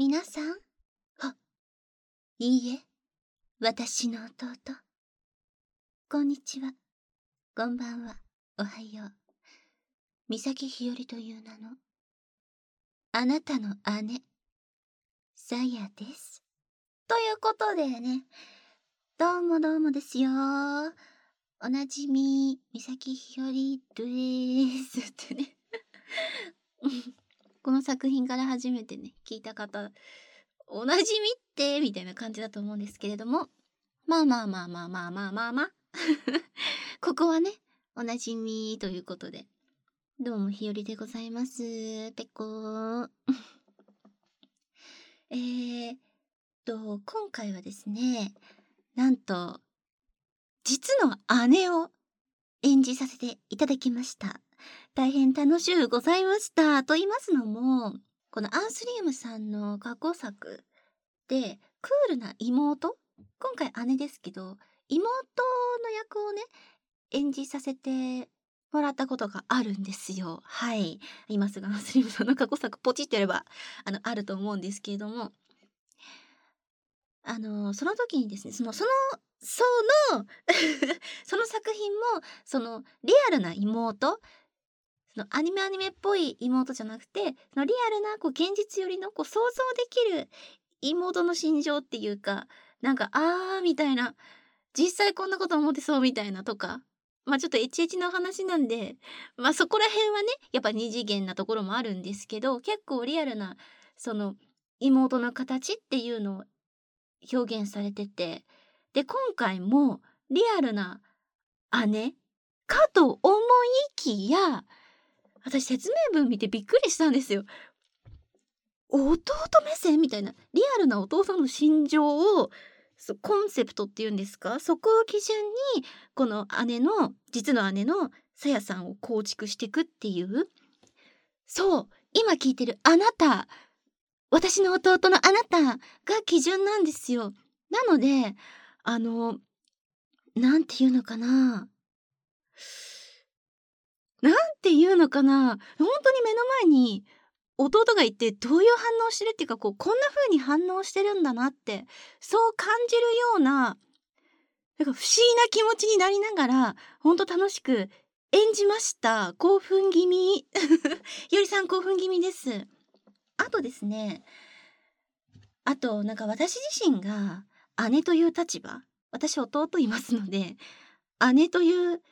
皆さん？あ、いいえ、私の弟。こんにちは。こんばんは。おはよう。三崎ひよりという名の、あなたの姉、さやです。ということでね、どうもどうもですよ。おなじみ、三崎ひよりですってね。この作品から初めてね、聞いた方、おなじみって、みたいな感じだと思うんですけれども、まあまあまあまあまあまあまあまあ。ここはね、おなじみということで。どうも、ひよりでございます。ぺっこー。えーっと、今回はですね、なんと、実の姉を演じさせていただきました。大変楽しゅうございました。と言いますのも、このアンスリウムさんの過去作で、クールな妹今回姉ですけど、妹の役をね、演じさせてもらったことがあるんですよ。はい。今すぐアンスリウムさんの過去作ポチってやれば、あの、あると思うんですけれども、あの、その時にですね、その、その、その、その作品も、その、リアルな妹、のアニメアニメっぽい妹じゃなくて、そのリアルな、こう、現実よりの、こう、想像できる妹の心情っていうか、なんか、あー、みたいな、実際こんなこと思ってそうみたいなとか、まあちょっとエチエチの話なんで、まあそこら辺はね、やっぱ二次元なところもあるんですけど、結構リアルな、その、妹の形っていうのを表現されてて、で、今回もリアルな姉かと思いきや、私説明文見てびっくりしたんですよ。弟目線みたいな、リアルな弟の心情を、コンセプトっていうんですか？そこを基準に、この姉の、実の姉のさやさんを構築していくっていう。そう、今聞いてるあなた、私の弟のあなたが基準なんですよ。なので、あの、なんていうのかな。なんていうのかな。本当に目の前に弟がいてどういう反応してるっていうか、こう、こんな風に反応してるんだなって、そう感じるような、なんか不思議な気持ちになりながら、ほんと楽しく演じました。興奮気味。よりさん興奮気味です。あとですね、あと、なんか私自身が姉という立場、私弟いますので、姉という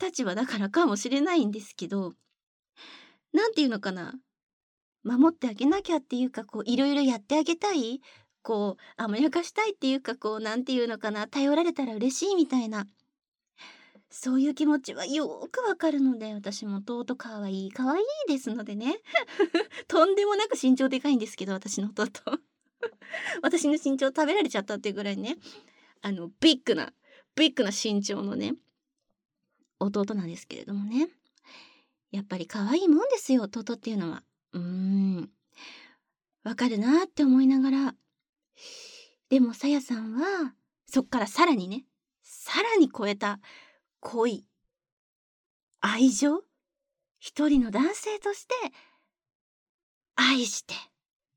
立場だからかもしれないんですけど、なんていうのかな。守ってあげなきゃっていうか、こう、いろいろやってあげたい。こう、甘やかしたいっていうか、こう、なんていうのかな。頼られたら嬉しいみたいな。そういう気持ちはよくわかるので、私も弟かわいい、かわいいですのでね。とんでもなく身長でかいんですけど、私の弟。私の身長食べられちゃったっていうぐらいね、あの、ビッグな、ビッグな身長のね、弟なんですけれどもね。やっぱり可愛いもんですよ、弟っていうのは。うーん。わかるなって思いながら。でも、さやさんは、そっからさらにね、さらに超えた恋、愛情一人の男性として、愛して。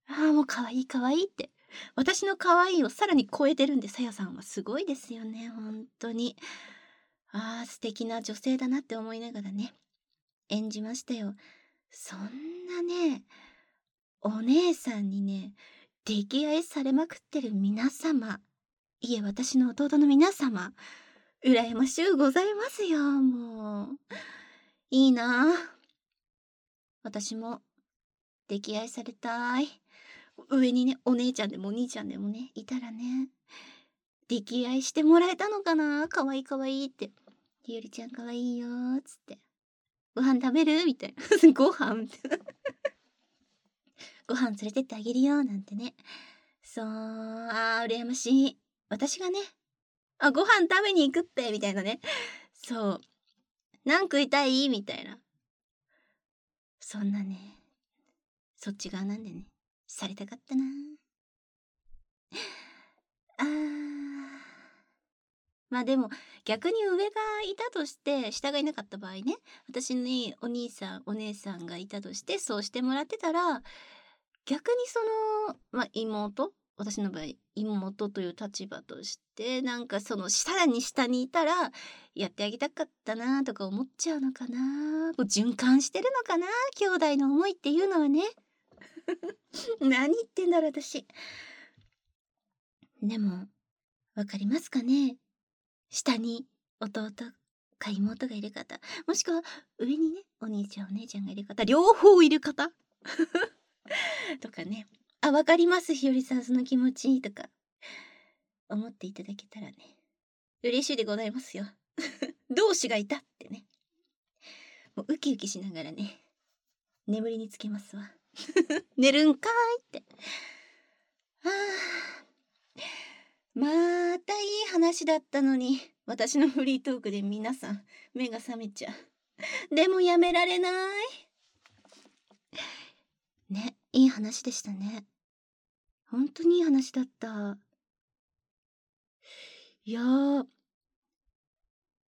ああ、もう可愛い可愛いって。私の可愛いをさらに超えてるんで、さやさんはすごいですよね、本当に。ああ、素敵な女性だなって思いながらね、演じましたよ。そんなね、お姉さんにね、溺愛されまくってる皆様、いえ、私の弟の皆様、羨ましゅうございますよ、もう。いいな私も、溺愛されたい。上にね、お姉ちゃんでもお兄ちゃんでもね、いたらね、溺愛してもらえたのかなかわいいかわいいって。ひよりちゃんかわいいよー、つって。ご飯食べる？みたいな。ご飯みたいな。ご飯連れてってあげるよ、なんてね。そう、あー、羨ましい。私がね、あ、ご飯食べに行くって、みたいなね。そう。何食いたい？みたいな。そんなね、そっち側なんでね、されたかったな。あー。まあでも、逆に上がいたとして、下がいなかった場合ね、私にお兄さん、お姉さんがいたとして、そうしてもらってたら、逆にその、まあ、妹私の場合妹という立場としてなんかそのさらに下にいたらやってあげたかったなとか思っちゃうのかなもう循環してるのかな兄弟の思いっていうのはね。何言ってんだろう私。でもわかりますかね。下に弟か妹がいる方もしくは上にねお兄ちゃんお姉ちゃんがいる方両方いる方？とかねあ、わかります、ひよりさん、その気持ちいい、とか、思っていただけたらね、嬉しいでございますよ。同志がいたってね。もうウキウキしながらね、眠りにつけますわ。寝るんかーいって。はあ、またいい話だったのに、私のフリートークで皆さん、目が覚めちゃう。でもやめられない。ね、いい話でしたね。本当にいい話だった。いやー、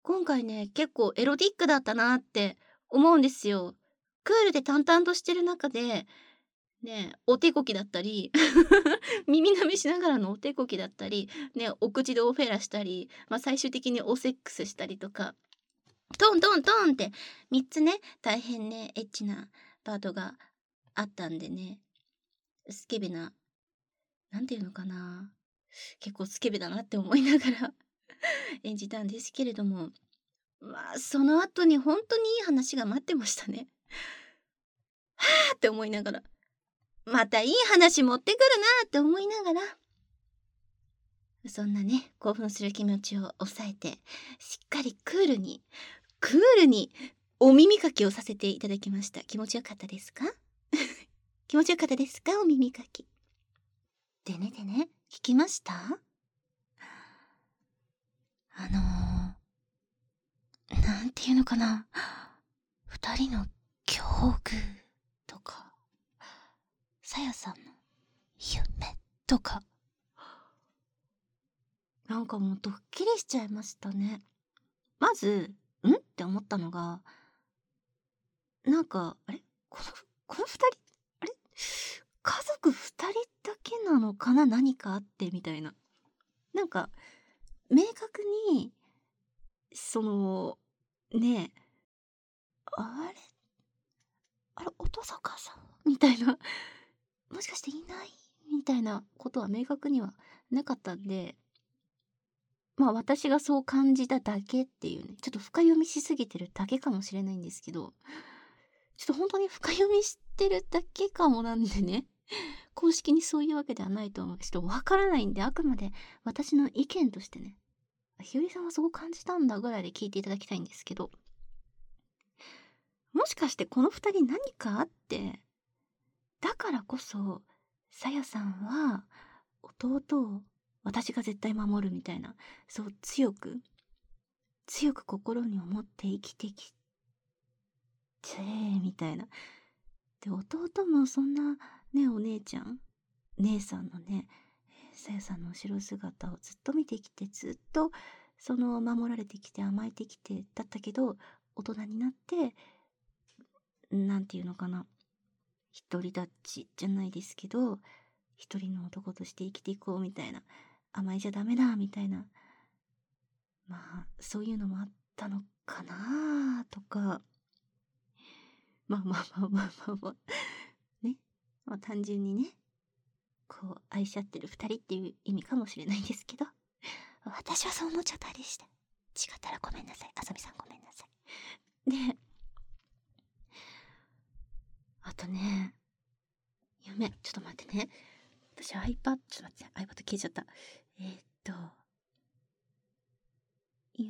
今回ね、結構エロティックだったなって思うんですよ。クールで淡々としてる中で、ね、お手こきだったり 耳舐めしながらのお手こきだったり、ね、お口でオフェラしたり、まあ、最終的におセックスしたりとか、トントントンって3つね、大変ね、エッチなパートがあったんでね、スケベな何て言うのかな結構スケベだなって思いながら 演じたんですけれどもまあその後に本当にいい話が待ってましたね。はあって思いながらまたいい話持ってくるなって思いながら。そんなね興奮する気持ちを抑えてしっかりクールにクールにお耳かきをさせていただきました。気持ちよかったですか？気持ちよかったですか？お耳かき。でねでね、聞きました？あのー、なんていうのかな。二人の境遇、さやさんの夢とか。なんかもうドッキリしちゃいましたね。まず、ん？って思ったのが、なんか、あれ？この、この二人、あれ？家族2人だけなのかな？何かあってみたいな。なんか明確にそのねえあれ？あれ音坂さん？みたいな。もしかしていない？みたいなことは明確にはなかったんでまあ私がそう感じただけっていうね。ちょっと深読みしすぎてるだけかもしれないんですけどちょっと本当に深読みしてるだけかもなんでね。公式にそういうわけではないと思う。ちょっとわからないんで、あくまで私の意見としてね、ひよりさんはそう感じたんだぐらいで聞いていただきたいんですけど、もしかしてこの二人何かあって、だからこそ、さやさんは弟を私が絶対守るみたいな、そう強く、強く心に思って生きてきて、みたいな。で、弟もそんなねお姉ちゃん姉さんのねさやさんの後ろ姿をずっと見てきてずっとその守られてきて甘えてきてだったけど大人になって何て言うのかな独り立ちじゃないですけど一人の男として生きていこうみたいな甘えちゃダメだみたいなまあそういうのもあったのかなとか。まあまあまあまあまあまあ。ね。まあ、単純にねこう愛し合ってる2人っていう意味かもしれないんですけど。私はそう思っちゃったりして。違ったらごめんなさい。あさみさんごめんなさい。であとね夢。ちょっと待ってね。私 iPad ちょっと待って iPad 消えちゃった。えー、っとよ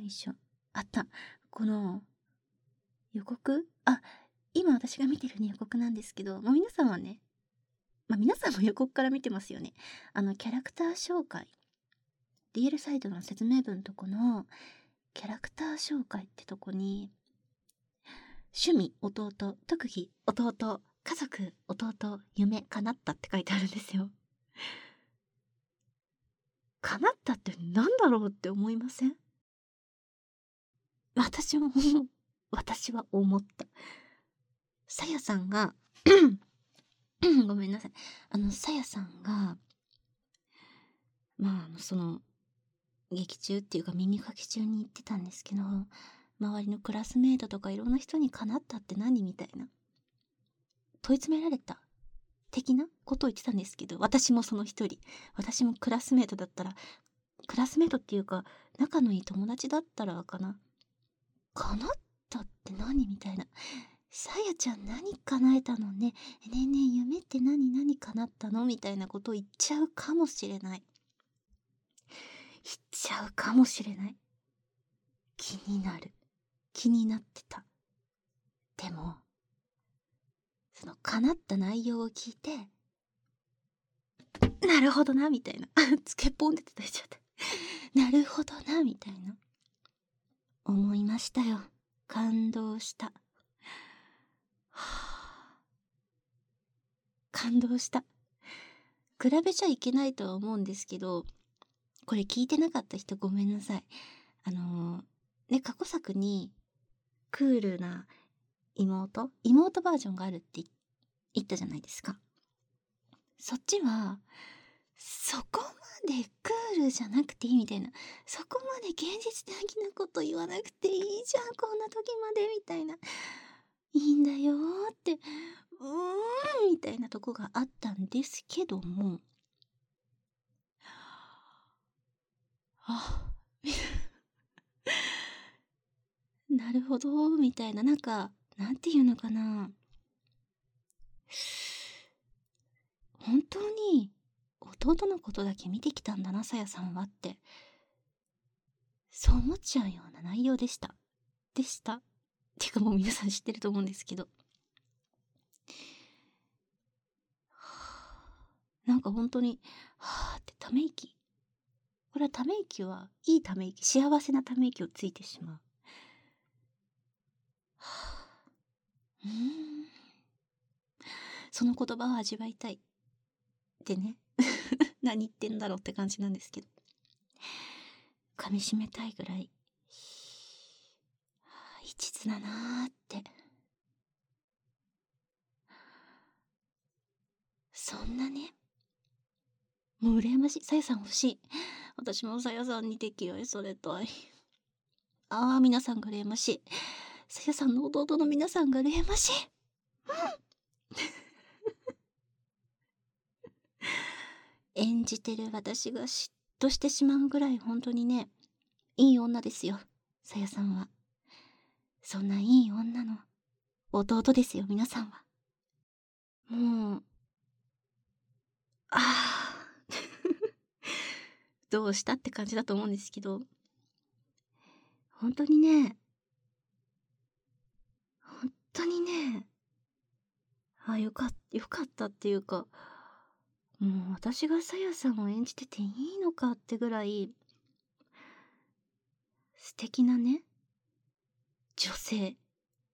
いしょ。あった。この予告？あ今私が見てるね予告なんですけどもう皆さんはねまあ、皆さんも予告から見てますよね。あの、キャラクター紹介。DL サイトの説明文とこの、キャラクター紹介ってとこに、趣味、弟、特技、弟、家族、弟、夢、叶ったって書いてあるんですよ。叶ったって何だろうって思いません？私も、私は思った。さやさんが ごめんなさい。あの、さやさんが、まあ、あの、その、劇中っていうか耳かき中に言ってたんですけど、周りのクラスメートとかいろんな人にかなったって何みたいな。問い詰められた的なことを言ってたんですけど、私もその一人。私もクラスメートだったら、クラスメートっていうか、仲のいい友達だったらかな。叶ったって何みたいな。さやちゃん何叶えたのね。ねえねえ、夢って何何叶ったの？みたいなことを言っちゃうかもしれない。言っちゃうかもしれない。気になる。気になってた。でも、その叶った内容を聞いて、なるほどな、みたいな。つけぽんで叩いちゃった。なるほどな、みたいな。思いましたよ。感動した。はあ、感動した。比べちゃいけないとは思うんですけど、これ聞いてなかった人ごめんなさい。あのー、ね、過去作に、クールな妹？妹バージョンがあるって言ったじゃないですか。そっちは、そこまでクールじゃなくていいみたいな。そこまで現実的なこと言わなくていいじゃん、こんな時まで、みたいな。いいんだよって、うーん、みたいなとこがあったんですけども、あ、なるほど、みたいな、なんか、なんていうのかな。本当に弟のことだけ見てきたんだな、さやさんはって。そう思っちゃうような内容でした。でしたっ。ていうかもう皆さん知ってると思うんですけど。なんか本当に、はぁってため息。これはため息はいいため息、幸せなため息をついてしまう。うん。その言葉を味わいたい。ってね。何言ってんだろうって感じなんですけど。噛み締めたいぐらい、一途だなーって。そんなね。もう羨ましい。さやさん欲しい。私もさやさんに適合されたい。ああ、皆さんが羨ましい。さやさんの弟の皆さんが羨ましい。演じてる私が嫉妬してしまうぐらい本当にね、いい女ですよ、さやさんは。そんないい女の弟ですよ、皆さんは。もう、ああ どうしたって感じだと思うんですけど、本当にね、当にね、あ、よかった、よかったっていうか、もう私がさやさんを演じてていいのかってぐらい、素敵なね、女性、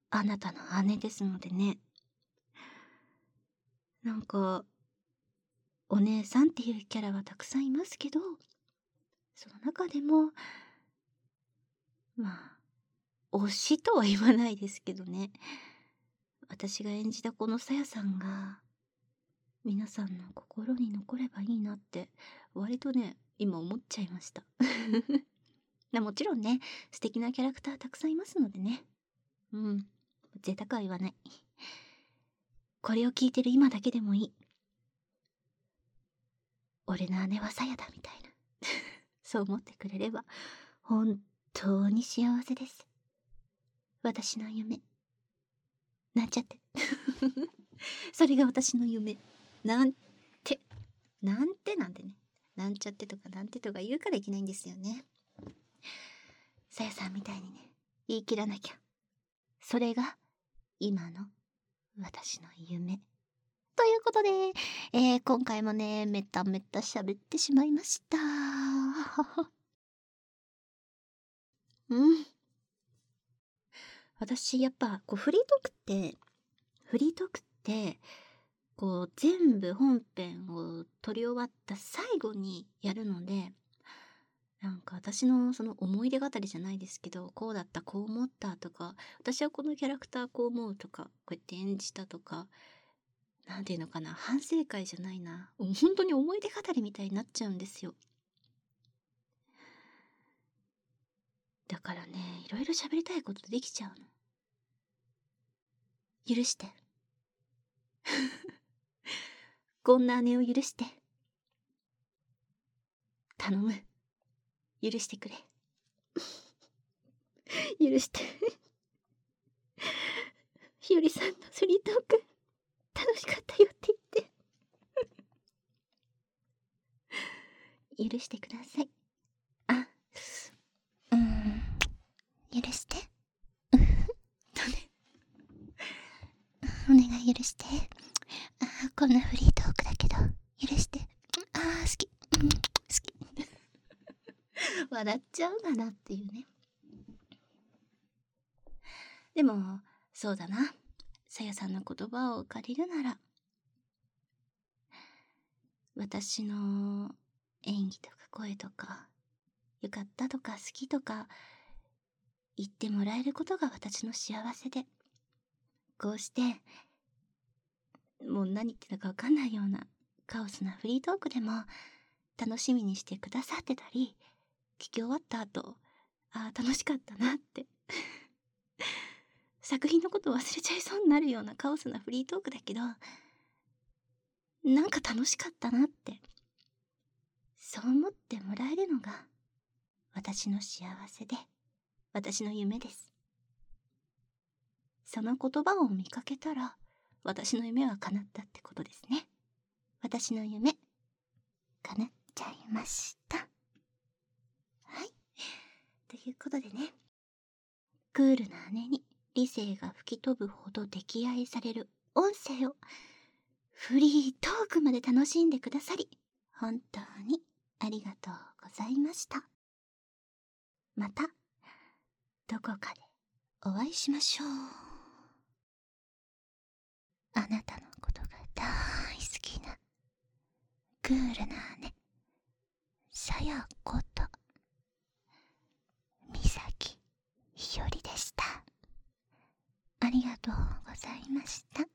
あなたの姉ですのでね。なんか、お姉さんっていうキャラはたくさんいますけど、その中でも、まあ、推しとは言わないですけどね。私が演じたこのさやさんが、皆さんの心に残ればいいなって割とね今思っちゃいました。もちろんね素敵なキャラクターたくさんいますのでね。うん。贅沢は言わない。これを聞いてる今だけでもいい。俺の姉はさやだみたいな。そう思ってくれれば本当に幸せです。私の夢。なんちゃって それが私の夢なんて、なんてなんでね。なんちゃってとかなんてとか言うからいけないんですよね。さやさんみたいにね、言い切らなきゃ。それが、今の私の夢。ということで、えー、今回もね、めためた喋ってしまいました。うん。私、やっぱ、こう、フリートークって、フリートークって、こう全部本編を撮り終わった最後にやるのでなんか私のその思い出語りじゃないですけどこうだったこう思ったとか私はこのキャラクターこう思うとかこうやって演じたとかなんていうのかな反省会じゃないな。本当に思い出語りみたいになっちゃうんですよ。だからねいろいろ喋りたいことできちゃうの。許して。こんな姉を許して。頼む。許してくれ。許して。ひよりさんのスリートーク。楽しかったよって言って。許してください。あうん許して。お願い許して。あこんなフリートークだけど。許して。あー好き、うん、好き。笑っちゃうがなっていうね。でもそうだな。さやさんの言葉を借りるなら。私の演技とか声とかよかったとか好きとか言ってもらえることが私の幸せで。こうしてもう何言ってたか分かんないようなカオスなフリートークでも楽しみにしてくださってたり聞き終わった後ああ楽しかったなって。作品のこと忘れちゃいそうになるようなカオスなフリートークだけどなんか楽しかったなって。そう思ってもらえるのが私の幸せで。私の夢です。その言葉を見かけたら私の夢は叶ったってことですね。私の夢叶っちゃいました。はい。ということでねクールな姉に理性が吹き飛ぶほど溺愛される音声をフリートークまで楽しんでくださり本当にありがとうございました。また。どこかでお会いしましょう。あなたのことが大好きなクールな姉さやことみさきひよりでした。ありがとうございました。